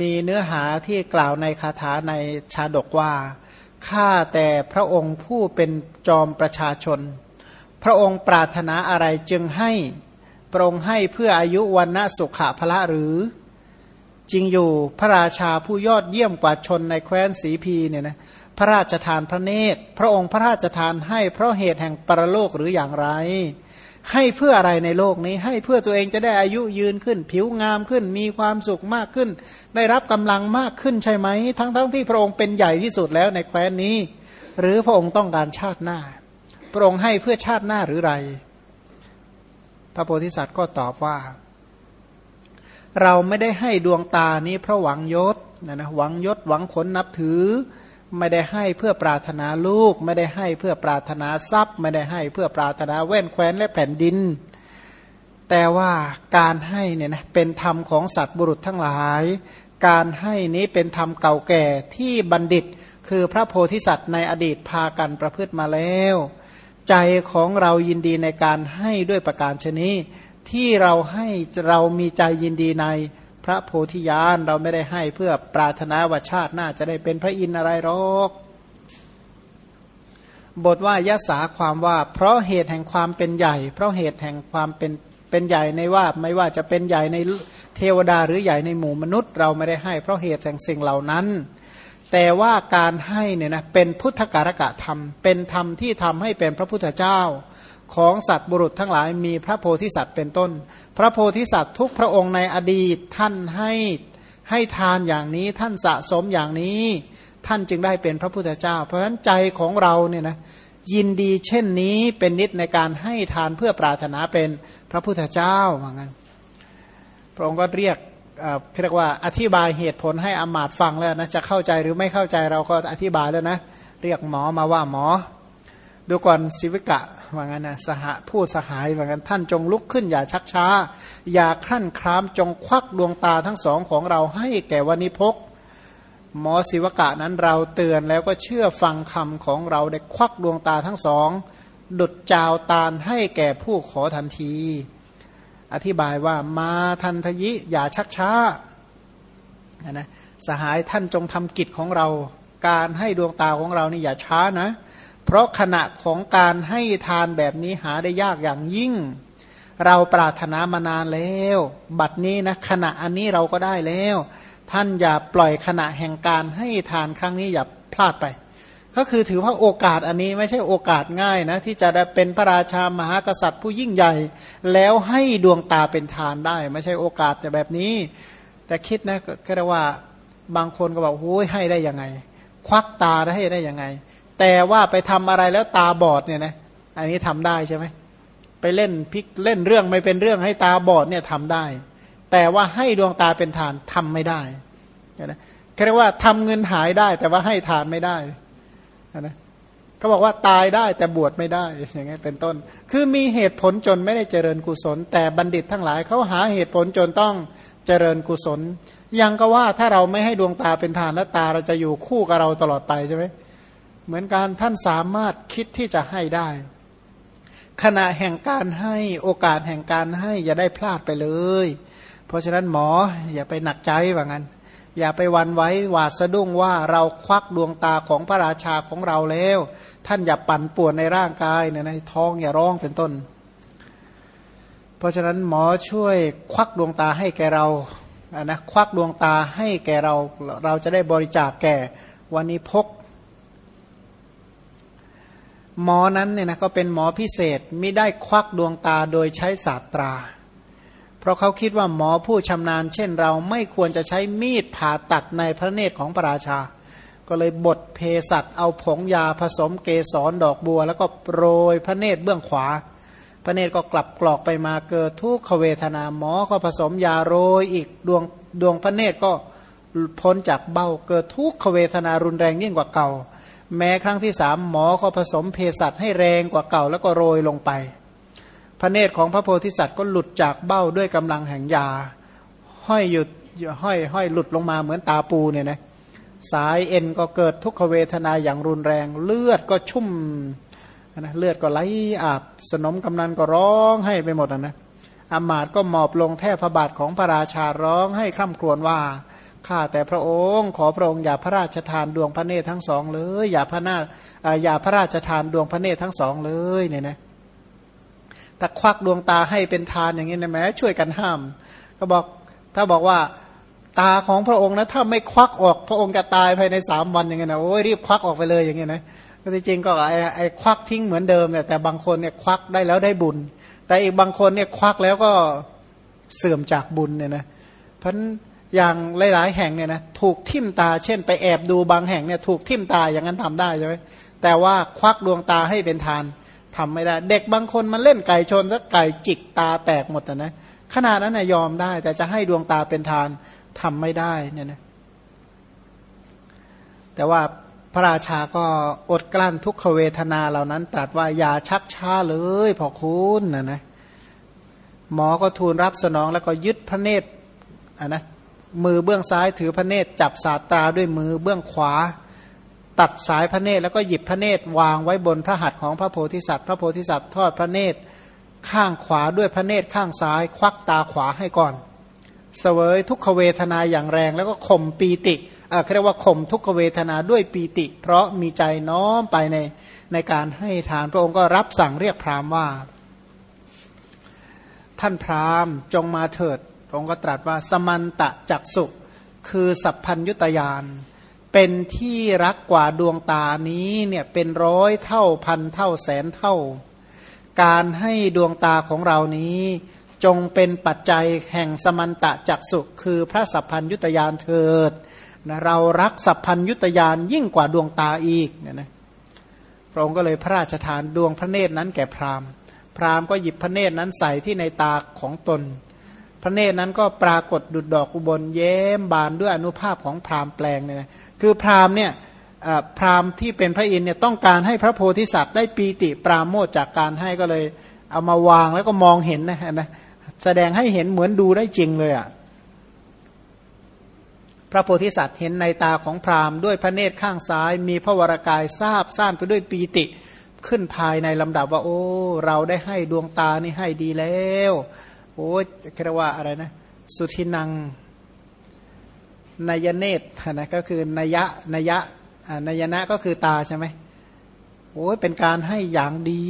มีเนื้อหาที่กล่าวในคาถาในชาดกว่า ข้าแต่พระองค์ผู้เป็นจอมประชาชน พระองค์ปรารถนาอะไรจึงให้พระองค์ให้เพื่ออายุวันณะสุขะพละหรือ จริงอยู่พระราชาผู้ยอดเยี่ยมกว่าชนในแคว้นสีพีเนี่ยนะพระราชทานพระเนตร พระองค์พระราชทานให้เพราะเหตุแห่งปรโลกหรืออย่างไร ให้เพื่ออะไรในโลกนี้ ให้เพื่อตัวเองจะได้อายุยืนขึ้น ผิวงามขึ้น มีความสุขมากขึ้น ได้รับกำลังมากขึ้นใช่ไหม ทั้งๆทที่พระองค์เป็นใหญ่ที่สุดแล้วในแคว้นนี้ หรือพระองค์ต้องการชาติหน้า พระองค์ให้เพื่อชาติหน้าหรือไร พระโพธิสัตว์ก็ตอบว่า เราไม่ได้ให้ดวงตานี้เพราะหวังยศนะนะหวังยศหวังผลนับถือ ไม่ได้ให้เพื่อปรารถนาลูก ไม่ได้ให้เพื่อปรารถนาทรัพย์ ไม่ได้ให้เพื่อปรารถนาแว่นแคว้นและแผ่นดิน แต่ว่าการให้เนี่ยนะเป็นธรรมของสัตว์บุรุษทั้งหลาย การให้นี้เป็นธรรมเก่าแก่ที่บัณฑิต คือพระโพธิสัตว์ในอดีตพากันประพฤติมาแล้ว ใจของเรายินดีในการให้ด้วยประการชนีที่เราให้เรามีใจยินดีใน พระโพธิญาณเราไม่ได้ให้เพื่อปรารถนาว่าชาติหน้าจะได้เป็นพระอินทร์อะไรหรอกบทว่ายะสาความว่า เพราะเหตุแห่งความเป็นใหญ่ เพราะเหตุแห่งความเป็นเป็นใหญ่ในว่าไม่ว่าจะเป็นใหญ่ในเทวดาหรือใหญ่ในหมู่มนุษย์ เราไม่ได้ให้ เพราะเหตุแห่งสิ่งเหล่านั้น แต่ว่าการให้เนี่ยนะเป็นพุทธการกะธรรม เป็นธรรมที่ทำให้เป็นพระพุทธเจ้า ของสัตว์บุรุษทั้งหลายมีพระโพธิสัตว์เป็นต้น พระโพธิสัตว์ทุกพระองค์ในอดีตท่านให้ให้ทานอย่างนี้ท่านสะสมอย่างนี้ ท่านจึงได้เป็นพระพุทธเจ้า เพราะฉะนั้นใจของเราเนี่ยนะยินดีเช่นนี้เป็นนิดในการให้ทานเพื่อปรารถนาเป็นพระพุทธเจ้าว่างั้นพระองค์ก็เรียกเรียกว่าอธิบายเหตุผลให้อมาตฟังแล้วนะจะเข้าใจหรือไม่เข้าใจเราก็อธิบายแล้วนะ เรียกหมอมาว่าหมอ ดูก่อนสิวิกะว่างั้นนะสหผู้สหายว่างั้นท่านจงลุกขึ้นอย่าชักช้า อย่าครั่นครามจงควักดวงตาทั้งสองของเราให้แก่วันิพกหมอศิวกะนั้นเราเตือนแล้วก็เชื่อฟังคำของเราได้ควักดวงตาทั้งสอง ดุดจาวตาลให้แก่ผู้ขอทันที อธิบายว่ามาทันทยิอย่าชักช้านะสหายท่านจงทำกิจของเรา การให้ดวงตาของเรานี่อย่าช้านะ เพราะขณะของการให้ทานแบบนี้หาได้ยากอย่างยิ่ง เราปรารถนามานานแล้ว บัดนี้นะขณะอันนี้เราก็ได้แล้ว ท่านอย่าปล่อยขณะแห่งการให้ทานครั้งนี้อย่าพลาดไป ก็คือถือว่าโอกาสอันนี้ไม่ใช่โอกาสง่ายนะ ที่จะได้เป็นพระราชามหากษัตริย์ผู้ยิ่งใหญ่ แล้วให้ดวงตาเป็นทานได้ ไม่ใช่โอกาสแต่แบบนี้ แต่คิดนะก็เรียกว่าบางคนก็บอกโอ้ยให้ได้ยังไง ควักตาได้ได้ยังไง แต่ว่าไปทำอะไรแล้วตาบอดเนี่ยนะอันนี้ทำได้ใช่ไหมไปเล่นพิกเล่นเรื่องไม่เป็นเรื่องให้ตาบอดเนี่ยทำได้ แต่ว่าให้ดวงตาเป็นฐานทำไม่ได้นะเรียกว่าทำเงินหายได้ แต่ว่าให้ทานไม่ได้นะก็บอกว่าตายได้แต่บวชไม่ได้อย่างเงี้ยเป็นต้น คือมีเหตุผลจนไม่ได้เจริญกุศล แต่บัณฑิตทั้งหลายเขาหาเหตุผลจนต้องเจริญกุศล ยังก็ว่าถ้าเราไม่ให้ดวงตาเป็นทานแล้วตาเราจะอยู่คู่กับเราตลอดไปใช่ไหม เหมือนการท่านสามารถคิดที่จะให้ได้ ขณะแห่งการให้โอกาสแห่งการให้อย่าได้พลาดไปเลย เพราะฉะนั้นหมออย่าไปหนักใจว่างั้น อย่าไปวันไว้หวาดสะดุ้งว่าเราควักดวงตาของพระราชาของเราแล้ว ท่านอย่าปั่นป่วนในร่างกายในท้องอย่าร้องเป็นต้น เพราะฉะนั้นหมอช่วยควักดวงตาให้แก่เรานะควักดวงตาให้แก่เราเราจะได้บริจาคแก่วันนี้พก หมอนั้นเนี่ยนะก็เป็นหมอพิเศษไม่ได้ควักดวงตาโดยใช้ศาสตรา เพราะเขาคิดว่าหมอผู้ชำนาญ เช่นเราไม่ควรจะใช้มีดผ่าตัดในพระเนตรของพระราชา ก็เลยบดเพสัตเอาผงยาผสมเกสรดอกบัว แล้วก็โปรยพระเนตรเบื้องขวา พระเนตรก็กลับกรอกไปมาเกิดทุกขเวทนาหมอก็ผสมยาโรยอีกดวงดวงพระเนตรก็พ้นจากเบ้าเกิดทุกขเวทนารุนแรงยิ่งกว่าเก่า แม้ครั้งที่สามหมอก็ผสมเภสัชให้แรงกว่าเก่าแล้วก็โรยลงไป พระเนตรของพระโพธิสัตว์ก็หลุดจากเบ้าด้วยกำลังแห่งยา ห้อยหยุดห้อยห้อยหลุดลงมาเหมือนตาปูเนี่ยนะสายเอ็นก็เกิดทุกขเวทนาอย่างรุนแรง เลือดก็ชุ่มนะเลือดก็ไหลอาบ สนมกำนันก็ร้องให้ไปหมดนะอามาตก็หมอบลงแทบพระบาทของพระราชาร้องให้คร่ำครวญว่า ข้าแต่พระองค์ขอพระองค์อย่าพระราชทานดวงพระเนตรทั้งสองเลยอย่าพระนาอย่าพระราชทานดวงพระเนตรทั้งสองเลยเนี่ยนะถ้าควักดวงตาให้เป็นทานอย่างนี้นะแม้ช่วยกันห้าม ก็บอกถ้าบอกว่าตาของพระองค์นะถ้าไม่ควักออกพระองค์จะตายภายในสามวันอย่างเงี้ยนะโอ้ยรีบควักออกไปเลยอย่างเงี้ยนะก็จริงก็ไอ้ไอ้ควักทิ้งเหมือนเดิมเนี่ยแต่บางคนเนี่ยควักได้แล้วได้บุญ แต่อีกบางคนเนี่ยควักแล้วก็เสื่อมจากบุญเนี่ยนะเพราะ อย่างหลาย ๆ แห่งเนี่ยนะถูกทิ่มตา เช่น ไปแอบดูบางแห่งเนี่ยถูกทิ่มตาอย่างนั้นทำได้ใช่ไหมแต่ว่าควักดวงตาให้เป็นทานทำไม่ได้ เด็กบางคนมันเล่นไก่ชนสักไก่จิกตาแตกหมดนะขนาดนั้นนะยอมได้ แต่จะให้ดวงตาเป็นทานทำไม่ได้เนี่ยนะแต่ว่าพระราชาก็อดกลั้นทุกขเวทนาเหล่านั้น ตรัสว่าอย่าชักช้าเลยพอคุณนะนะหมอก็ทูลรับสนองแล้วก็ยึดพระเนตรอะนะ มือเบื้องซ้ายถือพระเนตรจับสาตราด้วยมือเบื้องขวา ตัดสายพระเนตรแล้วก็หยิบพระเนตรวางไว้บนพระหัตถ์ของพระโพธิสัตว์ พระโพธิสัตว์ทอดพระเนตรข้างขวาด้วยพระเนตรข้างซ้าย ควักตาขวาให้ก่อนเสวยทุกขเวทนาอย่างแรง แล้วก็ข่มปีติอ่าเรียกว่าข่มทุกขเวทนาด้วยปีติ เพราะมีใจน้อมไปในในการให้ทานพระองค์ก็รับสั่งเรียกพราหมณ์ว่า ท่านพราหมณ์จงมาเถิด ระองค์ก็ตรัสว่าสมันตะจักสุคือสัพพัญยุตยานเป็นที่รักกว่าดวงตานี้เนี่ยเป็นร้อยเท่าพันเท่าแสนเท่า การให้ดวงตาของเรานี้จงเป็นปัจจัยแห่งสมันตะจักสุคือพระสัพพัญยุตยานเถิดนะเรารักสัพพัญยุตยานยิ่งกว่าดวงตาอีกเนี่ยนะพระองค์ก็เลยพระราชทานดวงพระเนตรนั้นแก่พราหมณ์ พราหมณ์ก็หยิบพระเนตรนั้นใส่ที่ในตาของตน พระเนตรนั้นก็ปรากฏดุดดอกอุบลเย้มบานด้วยอนุภาพของพราหมณ์แปลงเนี่ยนะคือพราหมณ์เนี่ยพราหมณ์ที่เป็นพระอินเนี่ยต้องการให้พระโพธิสัตว์ได้ปีติปราโมทจากการให้ก็เลย เอามาวางแล้วก็มองเห็นนะนะแสดงให้เห็นเหมือนดูได้จริงเลยอะ่ะพระโพธิสัตว์เห็นในตาของพราหมณ์ด้วยพระเนตรข้างซ้าย มีพระวรากายทราบซ่านไปด้วยปีติขึ้นภายในลำดับว่า โอ้ เราได้ให้ดวงตานี่ให้ดีแล้ว โอ้เรียกว่าอะไรนะ สุทินังนายเนตนะก็คือนยะนยะนายนะก็คือตาใช่ไหมโอ้ยเป็นการให้อย่างดี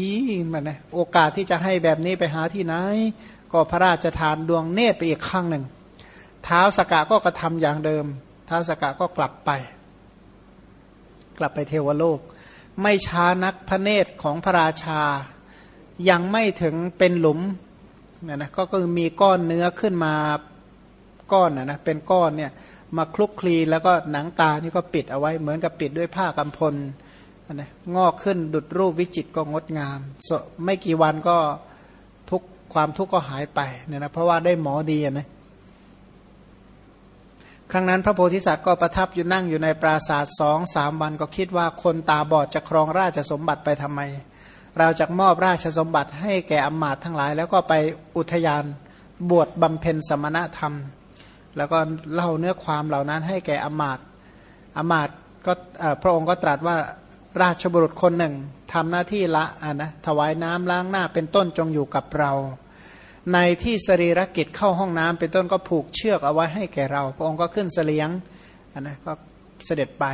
มันนะโอกาสที่จะให้แบบนี้ไปหาที่ไหน ก็พระราชทานดวงเนตรไปอีกครั้งหนึ่งเท้าสกะก็กระทำอย่างเดิมเท้าสกะก็กลับไป กลับไปเทวโลก ไม่ช้านักพระเนตรของพระราชา ยังไม่ถึงเป็นหลุม เนี่ยนะก็คือมีก้อนเนื้อขึ้นมาก้อนนะนะเป็นก้อนเนี่ยมาคลุกคลีแล้วก็หนังตานี่ก็ปิดเอาไว้เหมือนกับปิดด้วยผ้ากำพลนะงอกขึ้นดุดรูปวิจิตก็งดงาม ไม่กี่วันก็ทุกความทุกข์ก็หายไปเนี่ยนะเพราะว่าได้หมอดีนะครั้งนั้นพระโพธิสัตว์ก็ประทับอยู่นั่งอยู่ในปราสาทสองสามวันก็คิดว่าคนตาบอดจะครองราชสมบัติไปทำไม เราจะมอบราชสมบัติให้แก่อมาตทั้งหลาย แล้วก็ไปอุทยานบวชบำเพ็ญสมณธรรม แล้วก็เล่าเนื้อความเหล่านั้นให้แก่อมาตอมาตก็พระองค์ก็ตรัสว่าราชบุรุษคนหนึ่งทำหน้าที่ละะนะถวายน้ำล้างหน้าเป็นต้นจงอยู่กับเรา ในที่สรีรกิจเข้าห้องน้ำเป็นต้นก็ผูกเชือกเอาไว้ให้แก่เรา พระองค์ก็ขึ้นเสลียงนนะก็เสด็จไป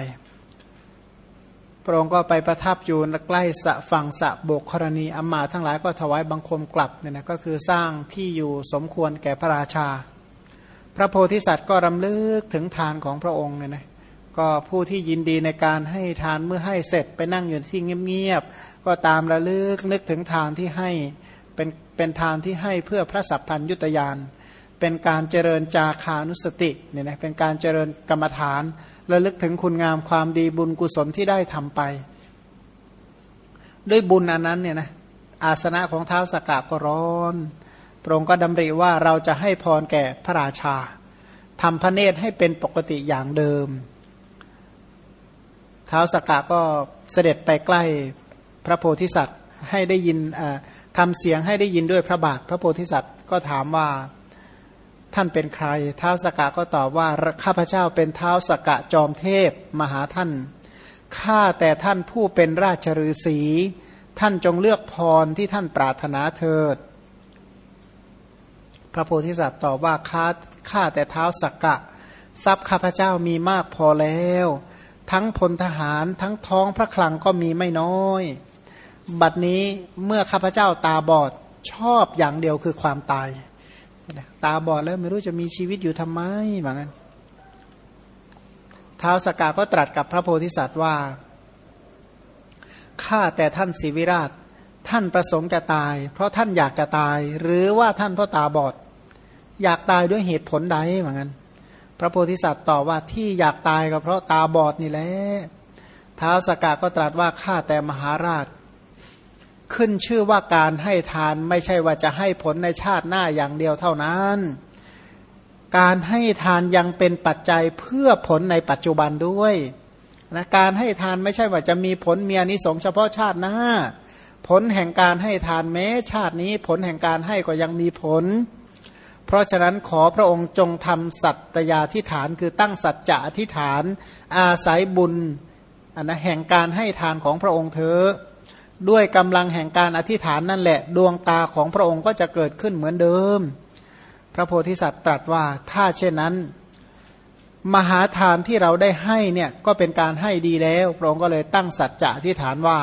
พระองค์ก็ไปประทับอยู่ใกล้สะฝั่งสะโบกครณีอมาทั้งหลายก็ถวายบังคมกลับเนี่ยนะก็คือสร้างที่อยู่สมควรแก่พระราชา พระโพธิสัตว์ก็รำลึกถึงทานของพระองค์เนี่ยนะก็ผู้ที่ยินดีในการให้ทานเมื่อให้เสร็จไปนั่งอยู่ที่เงียบๆก็ตามระลึกนึกถึงทานที่ให้เป็นเป็นทานที่ให้เพื่อพระสัพพัญยุตยานเป็นการเจริญจาคานุสติเนี่ยนะเป็นการเจริญกรรมฐาน ระลึกถึงคุณงามความดีบุญกุศลที่ได้ทำไป ด้วยบุญอันนั้นเนี่ยนะอาสนะของเท้าสกกะก็ร้อนพระองค์ก็ดำริว่าเราจะให้พรแก่พระราชาทำพระเนตรให้เป็นปกติอย่างเดิม เท้าสกกะก็เสด็จไปใกล้พระโพธิสัตว์ให้ได้ยินทำเสียงให้ได้ยินด้วยพระบาทพระโพธิสัตว์ก็ถามว่า ท่านเป็นใครเท้าสกะก็ตอบว่าข้าพเจ้าเป็นเท้าสกะจอมเทพมหาท่านข้าแต่ท่านผู้เป็นราชฤาษีท่านจงเลือกพรที่ท่านปรารถนาเถิด พระโพธิสัตว์ตอบว่าข้าข้าแต่เท้าสกกะ ทรัพย์ข้าพเจ้ามีมากพอแล้ว ทั้งพลทหารทั้งท้องพระคลังก็มีไม่น้อย บัดนี้เมื่อข้าพเจ้าตาบอดชอบอย่างเดียวคือความตาย ตาบอดแล้วไม่รู้จะมีชีวิตอยู่ทำไมเหมือนกันท้าวสกาก็ตรัสกับพระโพธิสัตว์ว่าข้าแต่ท่านศิวิราช ท่านประสงค์จะตาย เพราะท่านอยากจะตาย หรือว่าท่านเพราะตาบอด อยากตายด้วยเหตุผลใดเหมือนกันพระโพธิสัตว์ตอบว่าที่อยากตายก็เพราะตาบอดนี่แหละท้าวสกาก็ตรัสว่าข้าแต่มหาราช ขึ้นชื่อว่าการให้ทานไม่ใช่ว่าจะให้ผลในชาติหน้าอย่างเดียวเท่านั้น การให้ทานยังเป็นปัจจัยเพื่อผลในปัจจุบันด้วยนะการให้ทานไม่ใช่ว่าจะมีผลเมีอนิสงเฉพาะชาติหน้า ผลแห่งการให้ทานแม้ชาตินี้ผลแห่งการให้ก็ยังมีผล เพราะฉะนั้นขอพระองค์จงทำสัตยาธิฐานคือตั้งสัจจะอธิฐาน อาศัยบุญอันนะแห่งการให้ทานของพระองค์เธอ ด้วยกำลังแห่งการอธิษฐานนั่นแหละ ดวงตาของพระองค์ก็จะเกิดขึ้นเหมือนเดิม พระโพธิสัตว์ตรัสว่าถ้าเช่นนั้น มหาทานที่เราได้ให้เนี่ยก็เป็นการให้ดีแล้ว พระองค์ก็เลยตั้งสัจจะที่ฐานว่า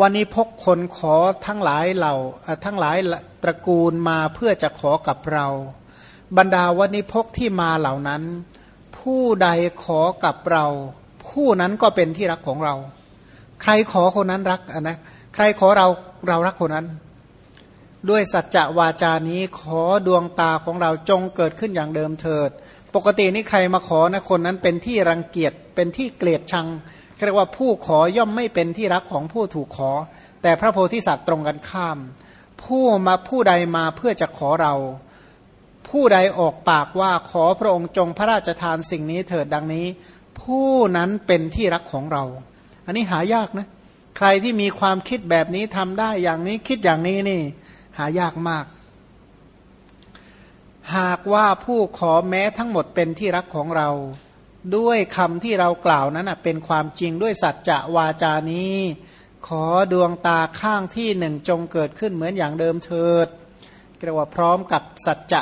วันนี้พกคนขอทั้งหลายเหล่าทั้งหลายตระกูลมาเพื่อจะขอกับเรา บรรดาวันนี้พกที่มาเหล่านั้น ผู้ใดขอกับเรา ผู้นั้นก็เป็นที่รักของเรา ใครขอคนนั้นรักนะใครขอเราเรารักคนนั้น ด้วยสัจจะวาจานี้ขอดวงตาของเราจงเกิดขึ้นอย่างเดิมเถิด ปกตินี่ใครมาขอนะคนนั้นเป็นที่รังเกียจเป็นที่เกลียดชังเรียกว่าผู้ขอย่อมไม่เป็นที่รักของผู้ถูกขอ แต่พระโพธิสัตว์ตรงกันข้าม ผู้มาผู้ใดมาเพื่อจะขอเรา ผู้ใดออกปากว่าขอพระองค์จงพระราชทานสิ่งนี้เถิดดังนี้ ผู้นั้นเป็นที่รักของเรา อันนี้หายากนะ ใครที่มีความคิดแบบนี้ทำได้อย่างนี้คิดอย่างนี้นี่ หายากมาก หากว่าผู้ขอแม้ทั้งหมดเป็นที่รักของเรา ด้วยคำที่เรากล่าวนั้นเป็นความจริงด้วยสัจจะวาจานี้ ขอดวงตาข้างที่หนึ่งจงเกิดขึ้นเหมือนอย่างเดิมเถิดเรียกว่าพร้อมกับสัจจะ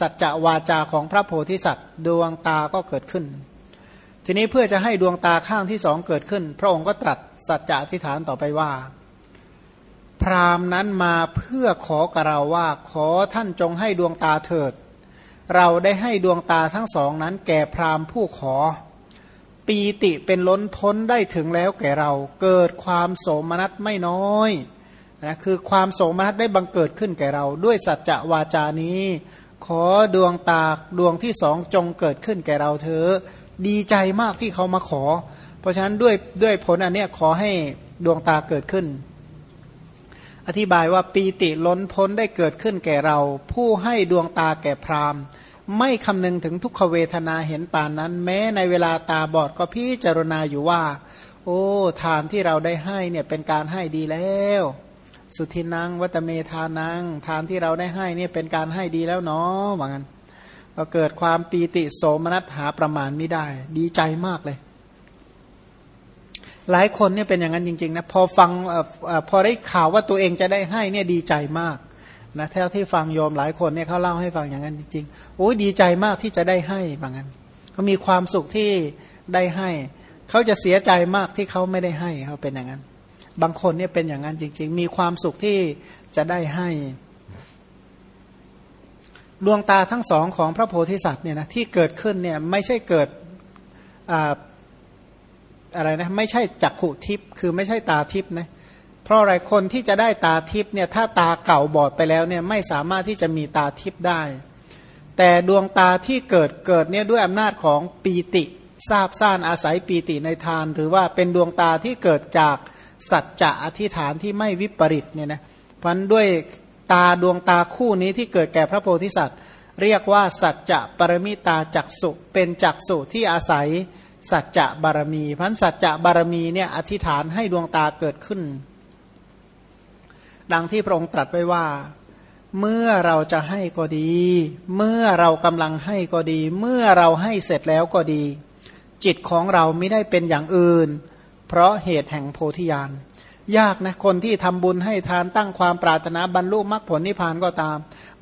สัจจะวาจาของพระโพธิสัตว์ ดวงตาก็เกิดขึ้น ทีนี้เพื่อจะให้ดวงตาข้างที่สองเกิดขึ้น พระองค์ก็ตรัสสัจจะอธิษฐานต่อไปว่า พรามนั้นมาเพื่อขอกับเราว่าขอท่านจงให้ดวงตาเถิด เราได้ให้ดวงตาทั้งสองนั้น แก่พรามผู้ขอ ปีติเป็นล้นพ้นได้ถึงแล้วแก่เรา เกิดความโสมนัสไม่น้อยนะคือความโสมนัสได้บังเกิดขึ้นแก่เรา ด้วยสัจจะวาจานี้ ขอดวงตาดวงที่สองจงเกิดขึ้นแก่เราเธอ ดีใจมากที่เขามาขอ เพราะฉะนั้นด้วยด้วยผลอันเนี้ยขอให้ดวงตาเกิดขึ้น อธิบายว่าปีติล้นพ้นได้เกิดขึ้นแก่เรา ผู้ให้ดวงตาแก่พราหมณ์ไม่คำนึงถึงทุกขเวทนาเห็นป่านนั้น แม้ในเวลาตาบอดก็พิจารณาอยู่ว่า โอ้ทานที่เราได้ให้เนี่ยเป็นการให้ดีแล้ว สุทินังวัตเมทานัง ทานที่เราได้ให้เนี่ยเป็นการให้ดีแล้วเนาะว่างั้น ก็เกิดความปีติโสมนัสหาประมาณไม่ได้ ดีใจมากเลย หลายคนเนี่ยเป็นอย่างนั้นจริงๆนะพอฟังอพอได้ข่าวว่าตัวเองจะได้ให้เนี่ยดีใจมากนะเท่าที่ฟังโยมหลายคนเนี่ยเขาเล่าให้ฟังอย่างนั้นจริงๆโอ้ยดีใจมากที่จะได้ให้บางนั้นเขามีความสุขที่ได้ให้ เขาจะเสียใจมากที่เขาไม่ได้ให้เขาเป็นอย่างนั้น บางคนเนี่ยเป็นอย่างนั้นจริง ๆ มีความสุขที่จะได้ให้ ดวงตาทั้งสองของพระโพธิสัตว์เนี่ยนะที่เกิดขึ้นเนี่ยไม่ใช่เกิดอะไรนะไม่ใช่จักขุทิพย์คือไม่ใช่ตาทิพย์นะเพราะอะไรคนที่จะได้ตาทิพย์เนี่ยถ้าตาเก่าบอดไปแล้วเนี่ยไม่สามารถที่จะมีตาทิพย์ได้ แต่ดวงตาที่เกิดเกิดเนี่ยด้วยอำนาจของปีติทราบซ่านอาศัยปีติในทาน หรือว่าเป็นดวงตาที่เกิดจากสัจจะอธิษฐานที่ไม่วิปริตเนี่ยนะพันด้วย ตาดวงตาคู่นี้ที่เกิดแก่พระโพธิสัตว์ เรียกว่าสัจจะปรมิตาจักสุเป็นจักสุที่อาศัยสัจจะบารมีพันสัจจะบารมีเนี่ยอธิษฐานให้ดวงตาเกิดขึ้น ดังที่พระองค์ตรัสไว้ว่า เมื่อเราจะให้ก็ดี เมื่อเรากำลังให้ก็ดี เมื่อเราให้เสร็จแล้วก็ดี จิตของเราไม่ได้เป็นอย่างอื่น เพราะเหตุแห่งโพธิญาณ ยากนะคนที่ทำบุญให้ทานตั้งความปรารถนาบรรลุมรรคผลนิพพานก็ตาม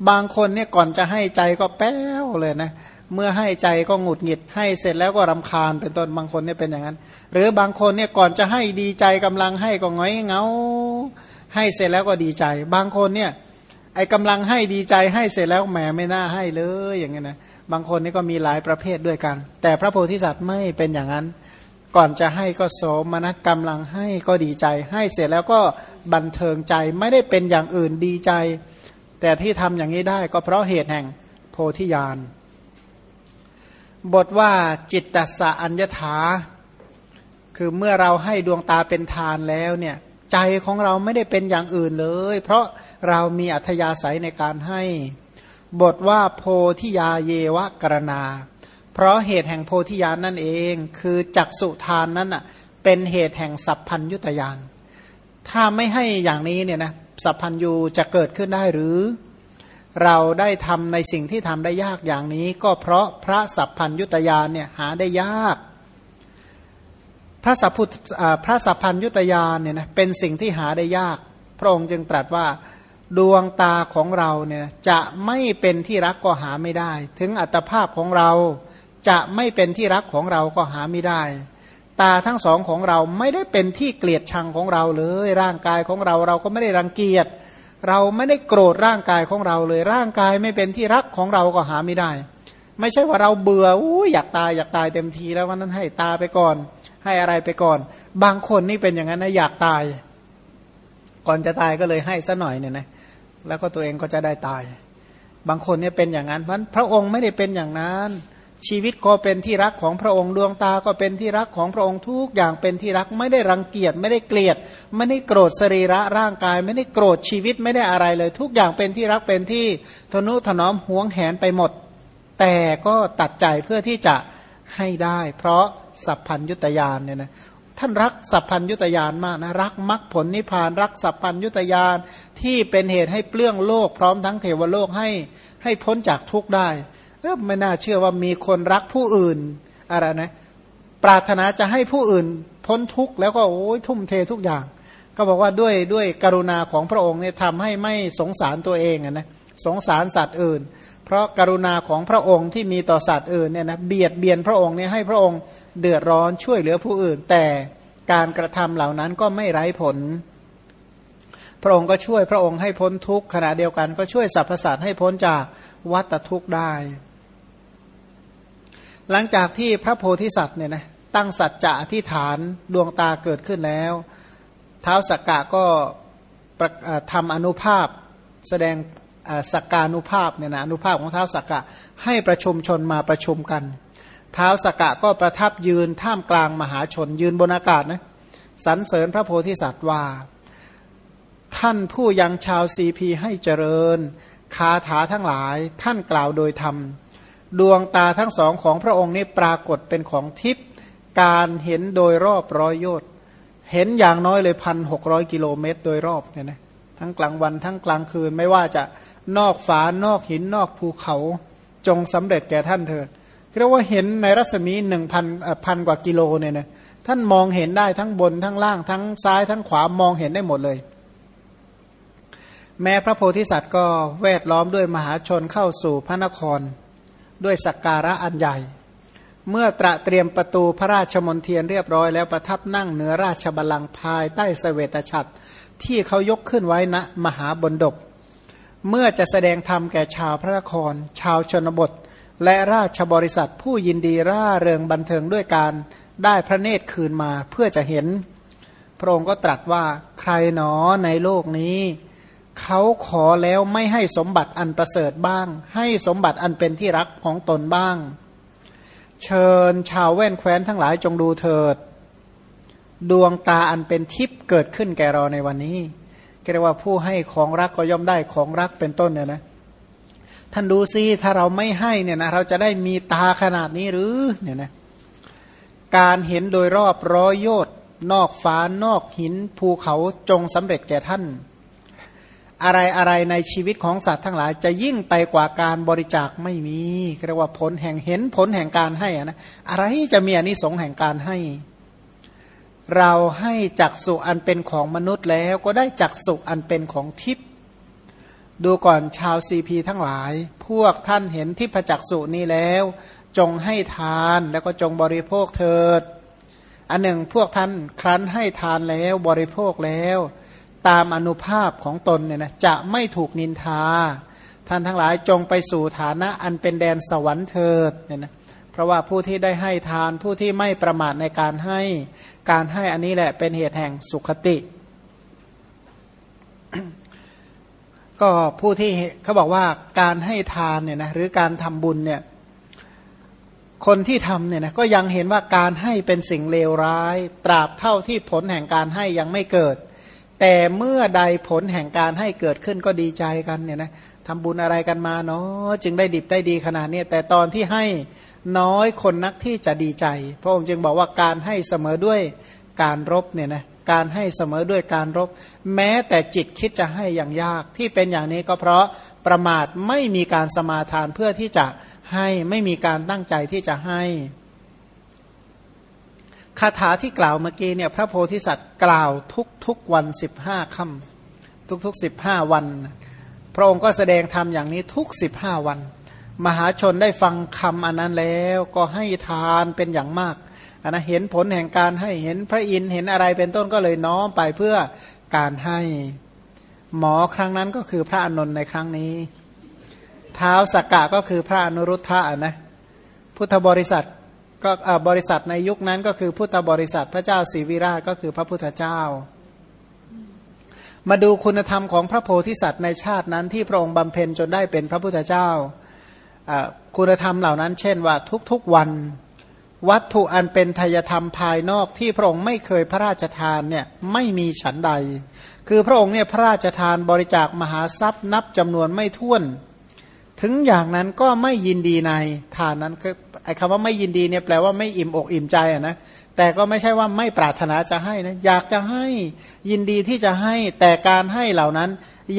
บางคนเนี่ยก่อนจะให้ใจก็แป้วเลยนะเมื่อให้ใจก็หงุดหงิด ให้เสร็จแล้วก็รำคาญเป็นต้นบางคนเนี่ยเป็นอย่างนั้น หรือบางคนเนี่ยก่อนจะให้ดีใจกำลังให้ก็ง้อยเงา ให้เสร็จแล้วก็ดีใจ บางคนเนี่ยไอ้กำลังให้ดีใจให้เสร็จแล้วแหมไม่น่าให้เลยอย่างเงี้ยนะบางคนนี่ก็มีหลายประเภทด้วยกัน แต่พระโพธิสัตว์ไม่เป็นอย่างนั้น ก่อนจะให้ก็โสมนัสกำลังให้ก็ดีใจ ให้เสร็จแล้วก็บันเทิงใจไม่ได้เป็นอย่างอื่นดีใจ แต่ที่ทำอย่างนี้ได้ก็เพราะเหตุแห่งโพธิญาณบทว่าจิตตสะอัญญถา คือเมื่อเราให้ดวงตาเป็นทานแล้วเนี่ยใจของเราไม่ได้เป็นอย่างอื่นเลย เพราะเรามีอัธยาศัยในการให้ บทว่าโพธิยาเยวะกรณา เพราะเหตุแห่งโพธิญาณนั่นเอง คือจักสุทานนั้นอะเป็นเหตุแห่งสัพพัญยุตยานถ้าไม่ให้อย่างนี้เนี่ยนะสัพพัญยูจะเกิดขึ้นได้หรือ เราได้ทำในสิ่งที่ทำได้ยากอย่างนี้ ก็เพราะพระสัพพัญยุตยานเนี่ยหาได้ยาก พระสัพพุพระสัพพัญยุตยานเนี่ยนะเป็นสิ่งที่หาได้ยาก พระองค์จึงตรัสว่าดวงตาของเราเนี่ยจะไม่เป็นที่รักก็หาไม่ได้ ถึงอัตภาพของเรา จะไม่เป็นที่รักของเราก็หาไม่ได้ ตาทั้งสองของเราไม่ได้เป็นที่เกลียดชังของเราเลย ร่างกายของเราเราก็ไม่ได้รังเกียจ เราไม่ได้โกรธร่างกายของเราเลย ร่างกายไม่เป็นที่รักของเราก็หาไม่ได้ ไม่ใช่ว่าเราเบื่ออู้อยากตายอยากตายเต็มทีแล้ววันนั้นให้ตาไปก่อน ให้อะไรไปก่อน บางคนนี่เป็นอย่างนั้นนะอยากตาย ก่อนจะตายก็เลยให้ซะหน่อยเนี่ยนะแล้วก็ตัวเองก็จะได้ตาย บางคนเนี่ยเป็นอย่างนั้นเพราะพระองค์ไม่ได้เป็นอย่างนั้น ชีวิตก็เป็นที่รักของพระองค์ดวงตาก็เป็นที่รักของพระองค์ทุกอย่างเป็นที่รักไม่ได้รังเกียจไม่ได้เกลียด ไม่ได้โกรธสรีระร่างกาย ไม่ได้โกรธชีวิตไม่ได้อะไรเลย ทุกอย่างเป็นที่รักเป็นที่ทนุถนอมห่วงแหนไปหมด แต่ก็ตัดใจเพื่อที่จะให้ได้ เพราะสัพพัญยุตยานเนี่ยนะท่านรักสัพพัญยุตยานมากนะรักมรรคผลนิพพานรักสัพพัญยุตยานที่เป็นเหตุให้เปลื้องโลกพร้อมทั้งเทวโลกให้ให้พ้นจากทุกข์ได้ ไม่น่าเชื่อว่ามีคนรักผู้อื่นอะไรนะปรารถนาจะให้ผู้อื่นพ้นทุกข์แล้วก็โอ้ยทุ่มเททุกอย่าง ก็บอกว่าด้วยด้วยกรุณาของพระองค์เนี่ยทำให้ไม่สงสารตัวเองนะสงสารสัตว์อื่น เพราะกรุณาของพระองค์ที่มีต่อสัตว์อื่นเนี่ยนะเบียดเบียนพระองค์เนี่ยให้พระองค์เดือดร้อนช่วยเหลือผู้อื่น แต่การกระทำเหล่านั้นก็ไม่ไร้ผล พระองค์ก็ช่วยพระองค์ให้พ้นทุกข์ขณะเดียวกันก็ช่วยสรรพสัตว์ให้พ้นจากวัฏทุกข์ได้ หลังจากที่พระโพธิสัตว์เนี่ยนะตั้งสัจจะอธิษฐานดวงตาเกิดขึ้นแล้ว เท้าสักกะก็ทำอนุภาพแสดงสักการนุภาพเนี่ยนะอนุภาพของเท้าสักกะให้ประชุมชนมาประชุมกัน เท้าสักกะก็ประทับยืนท่ามกลางมหาชนยืนบนอากาศนะสรรเสริญพระโพธิสัตว์ว่า ท่านผู้ยังชาวซีพีให้เจริญ คาถาทั้งหลายท่านกล่าวโดยธรรม ดวงตาทั้งสองของพระองค์นี้ปรากฏเป็นของทิพย์การเห็นโดยรอบร้อยโยชน์เห็นอย่างน้อยเลยพันหกร้อยกิโลเมตรโดยรอบเนี่ยนะทั้งกลางวันทั้งกลางคืนไม่ว่าจะนอกฝานอกหินนอกภูเขาจงสำเร็จแก่ท่านเถิดเรียกว่าเห็นในรัศมีหนึ่งพันพันกว่ากิโลเนี่ยนะท่านมองเห็นได้ทั้งบนทั้งล่าง ทั้งซ้ายทั้งขวามองเห็นได้หมดเลย แม้พระโพธิสัตว์ก็แวดล้อมด้วยมหาชนเข้าสู่พระนคร ด้วยสักการะอันใหญ่ เมื่อตระเตรียมประตูพระราชมนเทียนเรียบร้อยแล้วประทับนั่งเหนือราชบัลลังก์ภายใต้สเสวตฉัตรที่เขายกขึ้นไว้ณมหาบนดบเมื่อจะแสดงธรรมแก่ชาวพระนคร ชาวชนบท และราชบริษัทผู้ยินดีร่าเริงบันเทิงด้วยการได้พระเนตรคืนมาเพื่อจะเห็น พระองค์ก็ตรัสว่าใครหนอในโลกนี้ เขาขอแล้วไม่ให้สมบัติอันประเสริฐบ้าง ให้สมบัติอันเป็นที่รักของตนบ้าง เชิญชาวแว่นแคว้นทั้งหลายจงดูเถิด ดวงตาอันเป็นทิพย์เกิดขึ้นแก่เราในวันนี้เรียกว่าผู้ให้ของรักก็ย่อมได้ของรักเป็นต้นเนี่ยนะท่านดูซิถ้าเราไม่ให้เนี่ยนะเราจะได้มีตาขนาดนี้หรือเนี่ยนะการเห็นโดยรอบร้อยโยต์นอกฟ้านอกหินภูเขาจงสำเร็จแก่ท่าน อะไรอะไรในชีวิตของสัตว์ทั้งหลาย จะยิ่งไปกว่าการบริจาคไม่มีเรียกว่าผลแห่งเห็นผลแห่งการให้นะอะไรจะมีอนิสงส์แห่งการให้ เราให้จักสุอันเป็นของมนุษย์แล้วก็ได้จักสุอันเป็นของทิพย์ดูก่อนชาวซีพีทั้งหลาย พวกท่านเห็นทิพจักสุนี้แล้ว จงให้ทานแล้วก็จงบริโภคเถิด อันหนึ่งพวกท่านครั้นให้ทานแล้วบริโภคแล้ว ตามอนุภาพของตนเนี่ยนะจะไม่ถูกนินทา ท่านทั้งหลายจงไปสู่ฐานะอันเป็นแดนสวรรค์เถิดเนี่ยนะเพราะว่าผู้ที่ได้ให้ทานผู้ที่ไม่ประมาทในการให้การให้อันนี้แหละเป็นเหตุแห่งสุขติ ก็ผู้ที่เขาบอกว่าการให้ทานเนี่ยนะหรือการทำบุญเนี่ยคนที่ทำเนี่ยนะก็ยังเห็นว่าการให้เป็นสิ่งเลวร้าย ตราบเท่าที่ผลแห่งการให้ยังไม่เกิด แต่เมื่อใดผลแห่งการให้เกิดขึ้นก็ดีใจกันเนี่ยนะทำบุญอะไรกันมาเนาะจึงได้ดิบได้ดีขนาดนี้แต่ตอนที่ให้น้อยคนนักที่จะดีใจ พระองค์จึงบอกว่าการให้เสมอด้วยการรบเนี่ยนะการให้เสมอด้วยการรบ แม้แต่จิตคิดจะให้อย่างยาก ที่เป็นอย่างนี้ก็เพราะประมาทไม่มีการสมาทานเพื่อที่จะให้ไม่มีการตั้งใจที่จะให้ คาถาที่กล่าวเมื่อกี้เนี่ยพระโพธิสัตว์กล่าวทุกทุกวันสิบห้าค่ำทุกทุกสิบห้าวัน พระองค์ก็แสดงธรรมอย่างนี้ทุกสิบห้าวัน มหาชนได้ฟังคำอันนั้นแล้วก็ให้ทานเป็นอย่างมากอันนะเห็นผลแห่งการให้เห็นพระอินเห็นอะไรเป็นต้นก็เลยน้อมไปเพื่อการให้หมอครั้งนั้นก็คือพระอนนท์ในครั้งนี้ เท้าสักกะก็คือพระอนุรุทธะนะพุทธบริษัท ก็บริษัทในยุคนั้นก็คือพุทธบริษัทพระเจ้าศรีวิราชก็คือพระพุทธเจ้า มาดูคุณธรรมของพระโพธิสัตว์ในชาตินั้นที่พระองค์บำเพ็ญจนได้เป็นพระพุทธเจ้า คุณธรรมเหล่านั้น เช่นว่าทุกๆวันวัตถุอันเป็นทายธรรมภายนอกที่พระองค์ไม่เคยพระราชทานเนี่ยไม่มีฉันใด คือพระองค์เนี่ยพระราชทานบริจาคมหาทรัพย์นับจำนวนไม่ถ้วน ถึงอย่างนั้นก็ไม่ยินดีในทานนั้นคือไอ้คำว่าไม่ยินดีเนี่ยแปลว่าไม่อิ่มอกอิ่มใจอะนะแต่ก็ไม่ใช่ว่าไม่ปรารถนาจะให้นะอยากจะให้ยินดีที่จะให้แต่การให้เหล่านั้น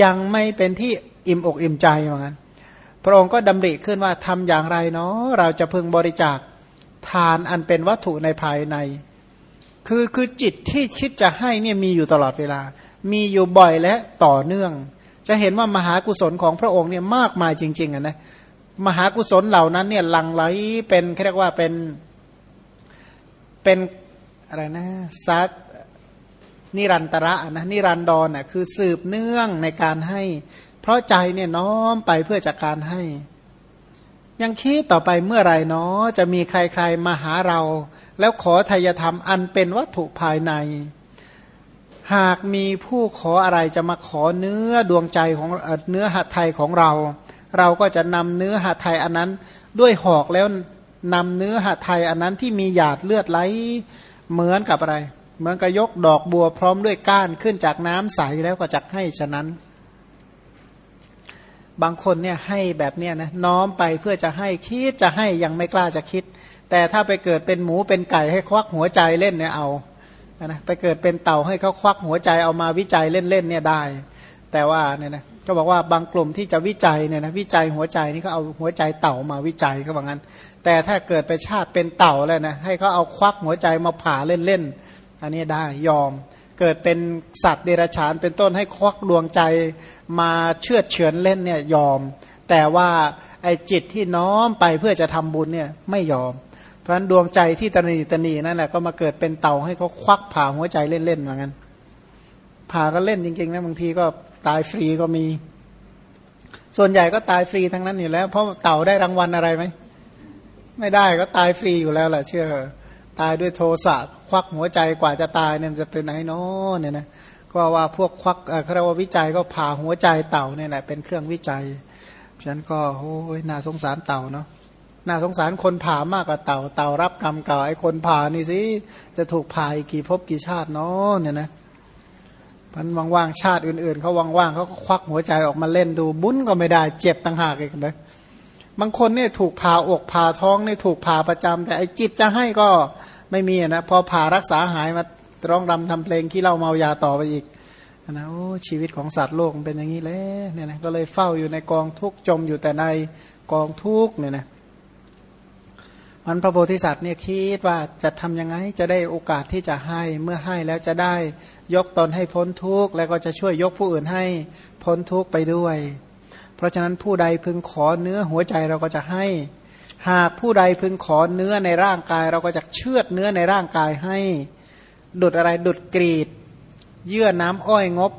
ยังไม่เป็นที่อิ่มอกอิ่มใจเหมือนกันพระองค์ก็ดำริขึ้นว่าทำอย่างไรเนาะเราจะพึงบริจาคทานอันเป็นวัตถุในภายใน คือคือจิตที่คิดจะให้เนี่ยมีอยู่ตลอดเวลา มีอยู่บ่อยและต่อเนื่อง จะเห็นว่ามหากุศลของพระองค์เนี่ยมากมายจริงๆอะนะมหากุศลเหล่านั้นเนี่ยหลั่งไหลเป็นเรียกว่าเป็นเป็นอะไรนะซัดนิรันตระนะนิรันดรอะคือสืบเนื่องในการให้ เพราะใจเนี่ยน้อมไปเพื่อจากการให้ ยังคิดต่อไปเมื่อไรเนาะจะมีใครๆมาหาเรา แล้วขอทายธรรมอันเป็นวัตถุภายใน หากมีผู้ขออะไรจะมาขอเนื้อดวงใจของเนื้อหัตไทยของเรา เราก็จะนำเนื้อหัตไทยอันนั้น ด้วยหอกแล้วนำเนื้อหัตไทยอันนั้นที่มีหยาดเลือดไหลเหมือนกับอะไร เหมือนกับยกดอกบัวพร้อมด้วยก้านขึ้นจากน้ำใสแล้วก็จักให้ฉะนั้น บางคนเนี่ยให้แบบเนี้ยนะน้อมไปเพื่อจะให้คิดจะให้ยังไม่กล้าจะคิด แต่ถ้าไปเกิดเป็นหมูเป็นไก่ให้ควักหัวใจเล่นเนี่ยเอา นะไปเกิดเป็นเต่าให้เขาควักหัวใจเอามาวิจัยเล่นๆเนี่ยได้ แต่ว่าเนี่ยนะก็บอกว่าบางกลุ่มที่จะวิจัยเนี่ยนะวิจัยหัวใจนี่เขาเอาหัวใจเต่ามาวิจัยเขาบอกงั้น แต่ถ้าเกิดไปชาติเป็นเต่าแล้วนะให้เขาเอาควักหัวใจมาผ่าเล่นๆอันนี้ได้ยอมเกิดเป็นสัตว์เดรัจฉานเป็นต้นให้ควักดวงใจมาเชื่อเฉือนเล่นเนี่ยยอม แต่ว่าไอ้จิตที่น้อมไปเพื่อจะทำบุญเนี่ยไม่ยอม ราะะนั้นดวงใจที่ตนีตนีนั่นแหละก็มาเกิดเป็นเต่าให้เขาควักผ่าหัวใจเล่นๆเหมือนกันผ่าก็เล่นจริงๆนะบางทีก็ตายฟรีก็มี ส่วนใหญ่ก็ตายฟรีทั้งนั้นอยู่แล้ว เพราะเต่าได้รางวัลอะไรไหมไม่ได้ก็ตายฟรีอยู่แล้วแหละเชื่อ ตายด้วยโทสะควักหัวใจกว่าจะตายเนี่ยจะเป็นไหนเนาะเนี่ยนะก็ว่าพวกควักเขาเรียกว่าวิจัยก็ผ่าหัวใจเต่าเนี่ยแหละเป็นเครื่องวิจัยฉะนั้นก็โอ้ยน่าสงสารเต่าเนาะ น่าสงสารคนผ่ามากกว่าเต่า เต่ารับกรรมเก่าไอ้คนผ่านี่สิจะถูกผ่าอีกกี่ภพกี่ชาติเนาะเนี่ยนะมันว่างๆชาติอื่นๆเขาว่างๆเขาก็ควักหัวใจออกมาเล่นดู บุญก็ไม่ได้เจ็บต่างหากอีกนะบางคนเนี่ยถูกผ่าอกผ่าท้องเนี่ยถูกผ่าประจำแต่ไอ้จิตจะให้ก็ไม่มีนะพอผ่ารักษาหายมาร้องรำทำเพลงขี้เล่าเมายาต่อไปอีกนะโอ้ชีวิตของสัตว์โลกมันเป็นอย่างนี้แล้วเนี่ยนะก็เลยเฝ้าอยู่ในกองทุกจมอยู่แต่ในกองทุกเนี่ยนะ มันพระโพธิสัตว์เนี่ยคิดว่าจะทำยังไงจะได้โอกาสที่จะให้เมื่อให้แล้วจะได้ยกตนให้พ้นทุกข์แล้วก็จะช่วยยกผู้อื่นให้พ้นทุกข์ไปด้วย เพราะฉะนั้นผู้ใดพึงขอเนื้อหัวใจเราก็จะให้ หากผู้ใดพึงขอเนื้อในร่างกาย เราก็จะเชือดเนื้อในร่างกายให้ ดุดอะไรดุดกรีด เยื่อน้ำอ้อยงบ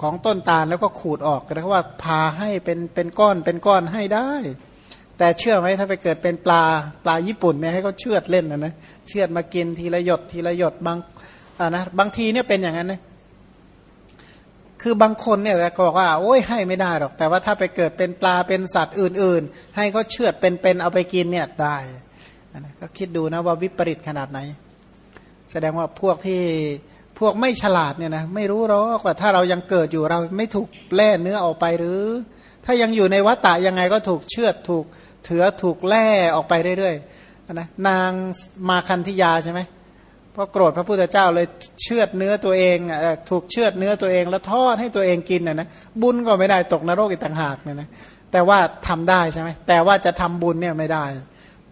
ของต้นตาลแล้วก็ขูดออกก็ว่าพาให้เป็นเป็นก้อนเป็นก้อนให้ได้ แต่เชื่อไหมถ้าไปเกิดเป็นปลาปลาญี่ปุ่นเนี่ยให้เขาเชือดเล่นนะนะเชือดมากินทีละหยดทีละหยดบางอ่านะบางทีเนี่ยเป็นอย่างนั้นนะคือบางคนเนี่ยก็บอกว่าโอ้ยให้ไม่ได้หรอก แต่ว่าถ้าไปเกิดเป็นปลาเป็นสัตว์อื่น ๆ ให้เขาเชือดเป็นๆเอาไปกินเนี่ยได้นะก็คิดดูนะว่าวิปริตขนาดไหน แสดงว่าพวกที่พวกไม่ฉลาดเนี่ยนะไม่รู้หรอกว่าถ้าเรายังเกิดอยู่เราไม่ถูกแล่เนื้อออกไปหรือ ถ้ายังอยู่ในวัฏฏะยังไงก็ถูกเชือดถูก เถือถูกแล่ออกไปเรื่อยๆนะนางมาคันธิยาใช่ไหมเพราะโกรธพระพุทธเจ้าเลยเชือดเนื้อตัวเองถูกเชือดเนื้อตัวเองแล้วทอดให้ตัวเองกินนะนะบุญก็ไม่ได้ตกนรกอีกต่างหากนะนะแต่ว่าทำได้ใช่ไหมแต่ว่าจะทำบุญเนี่ยไม่ได้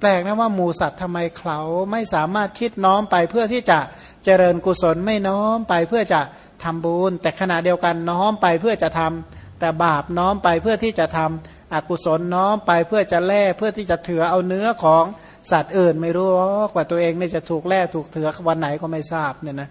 แปลกนะว่าหมูสัตว์ทำไมเขาไม่สามารถคิดน้อมไปเพื่อที่จะเจริญกุศลไม่น้อมไปเพื่อจะทำบุญ แต่ขณะเดียวกันน้อมไปเพื่อจะทำแต่บาปน้อมไปเพื่อที่จะทำอกุศลน้อมไปเพื่อจะแล่เพื่อที่จะเถือเอาเนื้อของสัตว์อื่น ไม่รู้ว่าตัวเองนี่จะถูกแล่ถูกเถือวันไหนก็ไม่ทราบเนี่ยนะ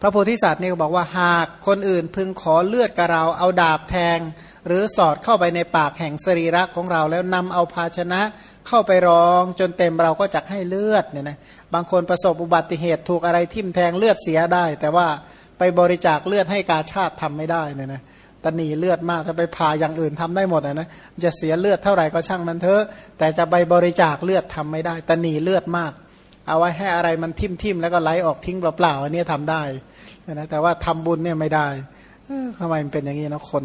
พระโพธิสัตว์นี่ก็บอกว่าหากคนอื่นพึงขอเลือดกับเราเอาดาบแทง หรือสอดเข้าไปในปากแห่งสรีระของเรา แล้วนำเอาภาชนะเข้าไปรองจนเต็มเราก็จะให้เลือดเนี่ยนะบางคนประสบอุบัติเหตุถูกอะไรทิ่มแทงเลือดเสียได้ แต่ว่าไปบริจาคเลือดให้กาชาติทำไม่ได้เนี่ยนะตนีเลือดมากถ้าไปผ่าอย่างอื่นทำได้หมดนะนะจะเสียเลือดเท่าไหร่ก็ช่างมันเถอะ แต่จะไปบริจาคเลือดทำไม่ได้ตนีเลือดมาก เอาไว้ให้อะไรมันทิ่มทิมแล้วก็ไหลออกทิ้งเปล่าๆอันนี้ทำได้นะแต่ว่าทำบุญเนี่ยไม่ได้ทำไมมันเป็นอย่างนี้นะคน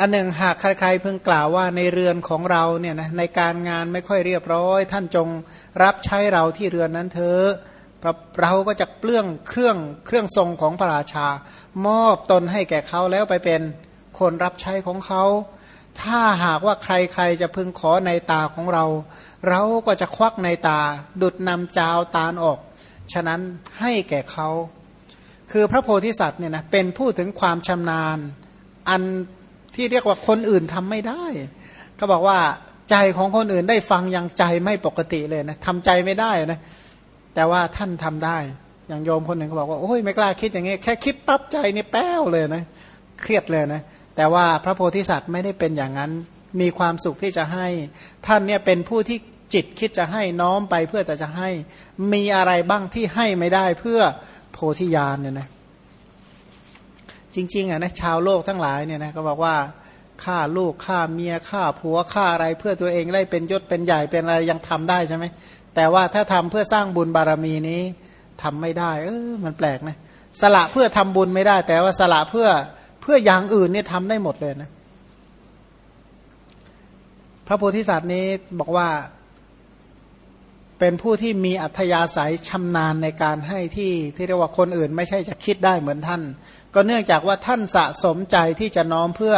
อันหนึ่งหากใครๆเพิ่งกล่าวว่าในเรือนของเราเนี่ยนะในการงานไม่ค่อยเรียบร้อย ท่านจงรับใช้เราที่เรือนนั้นเถอะเราก็จะเปลื้องเครื่องเครื่องทรงของพระราชา มอบตนให้แก่เขาแล้วไปเป็นคนรับใช้ของเขา ถ้าหากว่าใครๆจะพึงขอในตาของเรา เราก็จะควักในตา ดุดนำจาวตาลออก ฉะนั้นให้แก่เขา คือพระโพธิสัตว์เนี่ยนะเป็นผู้ถึงความชำนาญอัน ที่เรียกว่าคนอื่นทำไม่ได้เขาบอกว่าใจของคนอื่นได้ฟังยังใจไม่ปกติเลยนะทำใจไม่ได้นะ แต่ว่าท่านทำได้ อย่างโยมคนหนึ่งเขาบอกว่าโอ้ยไม่กล้าคิดอย่างงี้แค่คิดปั๊บใจนี่แป้วเลยนะเครียดเลยนะแต่ว่าพระโพธิสัตว์ไม่ได้เป็นอย่างนั้น มีความสุขที่จะให้ ท่านเนี่ยเป็นผู้ที่จิตคิดจะให้น้อมไปเพื่อแต่จะให้ มีอะไรบ้างที่ให้ไม่ได้เพื่อโพธิญาณเนี่ยนะ จริงๆอะนะชาวโลกทั้งหลายเนี่ยนะก็บอกว่าฆ่าลูกฆ่าเมียฆ่าผัวฆ่าอะไร เพื่อตัวเองได้เป็นยศเป็นใหญ่เป็นอะไรยังทำได้ใช่ไหมแต่ว่าถ้าทำเพื่อสร้างบุญบารมีนี้ทำไม่ได้ เออมันแปลกนะสละเพื่อทำบุญไม่ได้ แต่ว่าสละเพื่อเพื่ออย่างอื่นเนี่ยทำได้หมดเลยนะ พระโพธิสัตว์นี้บอกว่า เป็นผู้ที่มีอัธยาศัยชำนาญในการให้ที่ที่เรียกว่าคนอื่นไม่ใช่จะคิดได้เหมือนท่าน ก็เนื่องจากว่าท่านสะสมใจที่จะน้อมเพื่อ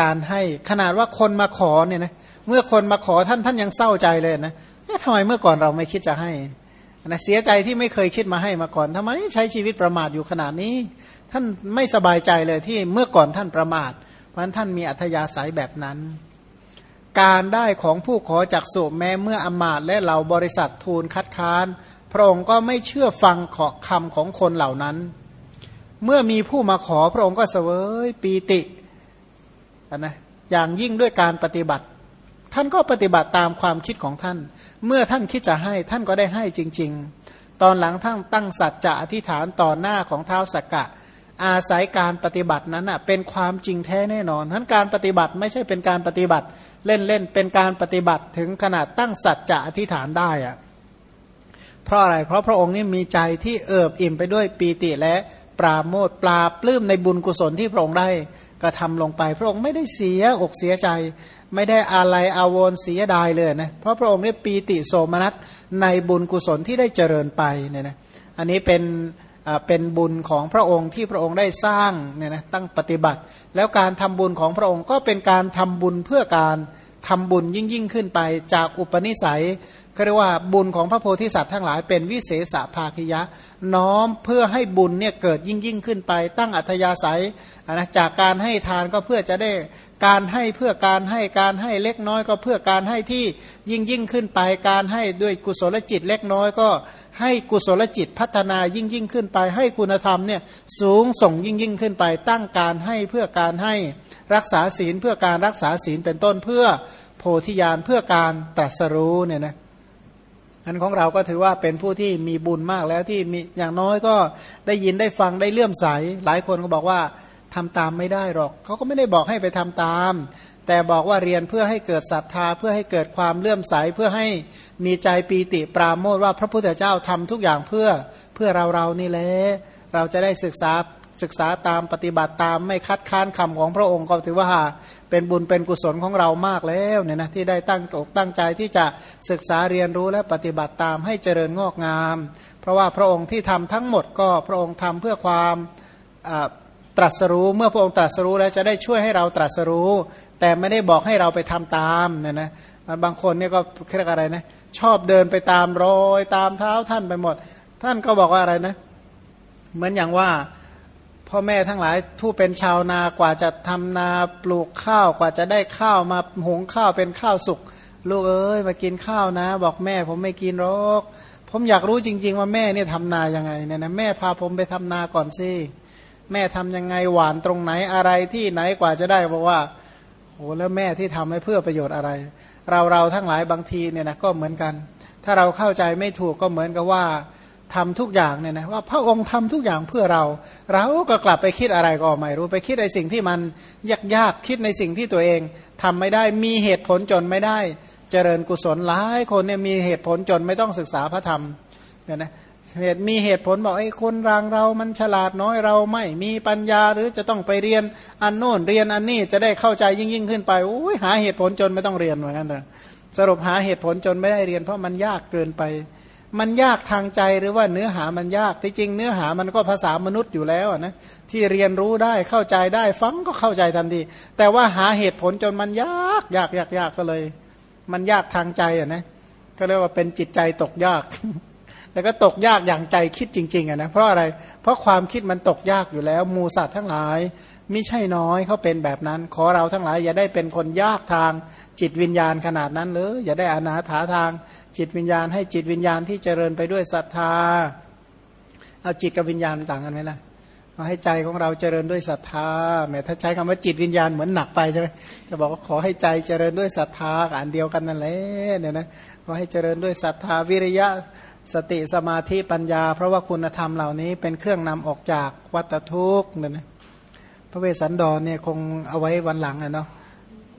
การให้ขนาดว่าคนมาขอเนี่ยนะเมื่อคนมาขอท่านท่านยังเศร้าใจเลยนะทำไมเมื่อก่อนเราไม่คิดจะให้นะเสียใจที่ไม่เคยคิดมาให้มาก่อนทำไมใช้ชีวิตประมาทอยู่ขนาดนี้ ท่านไม่สบายใจเลยที่เมื่อก่อนท่านประมาทเพราะท่านมีอัธยาศัยแบบนั้น การได้ของผู้ขอจากสุแม้เมื่ออมาตและเหล่าบริษัททูลคัดค้าน พระองค์ก็ไม่เชื่อฟังขอคำของคนเหล่านั้น เมื่อมีผู้มาขอพระองค์ก็เสวยปีตินะอย่างยิ่งด้วยการปฏิบัติ ท่านก็ปฏิบัติตามความคิดของท่าน เมื่อท่านคิดจะให้ท่านก็ได้ให้จริง ๆ ตอนหลังท่านตั้งสัจจะอธิษฐานต่อหน้าของเท้าสักกะ อาศัยการปฏิบัตินั้นอะเป็นความจริงแท้แน่นอนทั้นการปฏิบัติไม่ใช่เป็นการปฏิบัติเล่นๆเป็นการปฏิบัติถึงขนาดตั้งสัจจะอธิษฐานได้อะเพราะอะไร เพราะพระองค์นี่มีใจที่เอิบอิ่มไปด้วยปีติและปราโมทปลาปลื้มในบุญกุศลที่พระองค์ได้กระทำลงไป พระองค์ไม่ได้เสียอกเสียใจ ไม่ได้อะไรอาวรเสียดายเลยนะเพราะพระองค์นี่ปีติโสมนัสในบุญกุศลที่ได้เจริญไปเนี่ยนะอันนี้เป็น เป็นบุญของพระองค์ที่พระองค์ได้สร้างเนี่ยนะตั้งปฏิบัติ แล้วการทำบุญของพระองค์ก็เป็นการทำบุญเพื่อการทำบุญยิ่งยิ่งขึ้นไปจากอุปนิสัยเรียกว่าบุญของพระโพธิสัตว์ทั้งหลายเป็นวิเศษภาคิยะ น้อมเพื่อให้บุญเนี่ยเกิดยิ่งยิ่งขึ้นไป ตั้งอัธยาศัยนะจากการให้ทานก็เพื่อจะได้ การให้เพื่อการให้การให้เล็กน้อยก็เพื่อการให้ที่ยิ่งยิ่งขึ้นไป การให้ด้วยกุศลจิตเล็กน้อยก็ให้กุศลจิตพัฒนายิ่งยิ่งขึ้นไป ให้คุณธรรมเนี่ยสูงส่งยิ่งยิ่งขึ้นไป ตั้งการให้เพื่อการให้รักษาศีลเพื่อการรักษาศีลเป็นต้นเพื่อโพธิญาณเพื่อการตรัสรู้เนี่ยนะอันของเราก็ถือว่าเป็นผู้ที่มีบุญมากแล้วที่มีอย่างน้อยก็ได้ยินได้ฟังได้เลื่อมใส หลายคนก็บอกว่า ทำตามไม่ได้หรอกเขาก็ไม่ได้บอกให้ไปทำตาม แต่บอกว่าเรียนเพื่อให้เกิดศรัทธาเพื่อให้เกิดความเลื่อมใสเพื่อให้มีใจปีติปราโมทว่าพระพุทธเจ้าทำทุกอย่างเพื่อเพื่อเราเรานี่แหละเราจะได้ศึกษาศึกษาตามปฏิบัติตามไม่คัดค้านคำของพระองค์ก็ถือว่าเป็นบุญเป็นกุศลของเรามากแล้วเนี่ยนะที่ได้ตั้งอกตั้งใจที่จะศึกษาเรียนรู้และปฏิบัติตามให้เจริญงอกงาม เพราะว่าพระองค์ที่ทำทั้งหมดก็พระองค์ทำเพื่อความ ตรัสรู้เมื่อพระองค์ตรัสรู้แล้วจะได้ช่วยให้เราตรัสรู้ แต่ไม่ได้บอกให้เราไปทำตามเนี่ยนะบางคนเนี่ยก็เรียกอะไรนะชอบเดินไปตามรอยตามเท้าท่านไปหมด ท่านก็บอกว่าอะไรนะเหมือนอย่างว่าพ่อแม่ทั้งหลายผู้เป็นชาวนากว่าจะทำนาปลูกข้าวกว่าจะได้ข้าวมาหุงข้าวเป็นข้าวสุกลูกเอ้ยมากินข้าวนะ บอกแม่ผมไม่กินหรอก ผมอยากรู้จริง ๆ ว่าแม่เนี่ยทำนายังไงเนี่ยนะแม่พาผมไปทำนาก่อนสิ แม่ทำยังไงหวานตรงไหนอะไรที่ไหนกว่าจะได้บอกว่าโอ้แล้วแม่ที่ทำให้เพื่อประโยชน์อะไร เราเราทั้งหลายบางทีเนี่ยนะก็เหมือนกัน ถ้าเราเข้าใจไม่ถูกก็เหมือนกับว่าทำทุกอย่างเนี่ยนะว่าพระองค์ทำทุกอย่างเพื่อเรา เราก็กลับไปคิดอะไรก็ไม่รู้ไปคิดในสิ่งที่มันยากยากคิดในสิ่งที่ตัวเองทำไม่ได้มีเหตุผลจนไม่ได้ เจริญกุศลหลายคนเนี่ยมีเหตุผลจนไม่ต้องศึกษาพระธรรมเนี่ยนะ เหตุมีเหตุผลบอกไอ้คนรางเรามันฉลาดน้อยเราไม่มีปัญญาหรือจะต้องไปเรียนอันโน่นเรียนอันนี้จะได้เข้าใจยิ่งยิ่งขึ้นไปโอ้ยหาเหตุผลจนไม่ต้องเรียนเหมือนกันแต่สรุปหาเหตุผลจนไม่ได้เรียน เพราะมันยากเกินไป มันยากทางใจหรือว่าเนื้อหามันยากที่จริงเนื้อหามันก็ภาษามนุษย์อยู่แล้วนะที่เรียนรู้ได้เข้าใจได้ฟังก็เข้าใจทันทีแต่ว่าหาเหตุผลจนมันยากยากยากยากก็เลย มันยากทางใจอะนะก็เรียกว่าเป็นจิตใจตกยาก แล้วก็ตกยากอย่างใจคิดจริงๆอะนะเพราะอะไร เพราะความคิดมันตกยากอยู่แล้ว มูสัตว์ทั้งหลายไม่ใช่น้อยเขาเป็นแบบนั้น ขอเราทั้งหลาย อย่าได้เป็นคนยากทางจิตวิญญาณขนาดนั้นเลยอย่าได้อนาถาทางจิตวิญญาณ ให้จิตวิญญาณที่เจริญไปด้วยศรัทธา เอาจิตกับวิญญาณต่างกันไหมล่ะเอาให้ใจของเราเจริญด้วยศรัทธาแม้ถ้าใช้คำว่าจิตวิญญาณเหมือนหนักไปใช่ไหมจะบอกว่าขอให้ใจเจริญด้วยศรัทธาอันเดียวกันนั่นแหละเนี่ยนะขอให้เจริญด้วยศรัทธาวิริยะ สติสมาธิปัญญา เพราะว่าคุณธรรมเหล่านี้เป็นเครื่องนำออกจากวัฏทุกข์เนี่ยนะพระเวสสันดรเนี่ยคงเอาไว้วันหลังอะเนาะ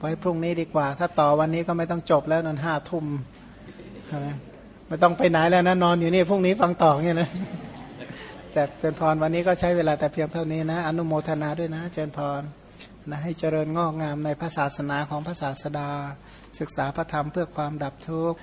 ไว้พรุ่งนี้ดีกว่า ถ้าต่อวันนี้ก็ไม่ต้องจบแล้วนอนห้าทุ่มไม่ต้องไปไหนแล้วนะนอนอยู่นี่พรุ่งนี้ฟังต่อเงี้ยนะแต่เจริญพรวันนี้ก็ใช้เวลาแต่เพียงเท่านี้นะ อนุโมทนาด้วยนะเจริญพรนะให้เจริญงอกงามในพระศาสนาของพระศาสดา ศึกษาพระธรรมเพื่อความดับทุกข์